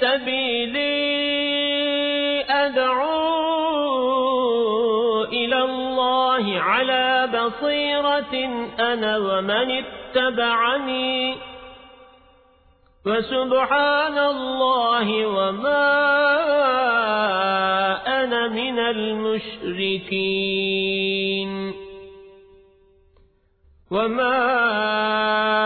سبيلي أدعو إلى الله على بصيرة أنا ومن اتبعني. وسبحان الله وما أنا من المشركين. وما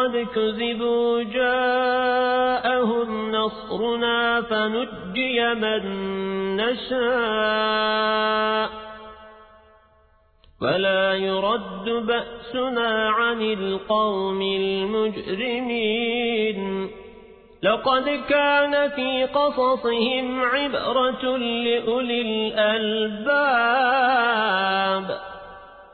قد كذبوا جاءهم نصرنا فنجي من نشاء ولا يرد بأسنا عن القوم المجرمين لقد كان في قصصهم عبرة لأولي الألباب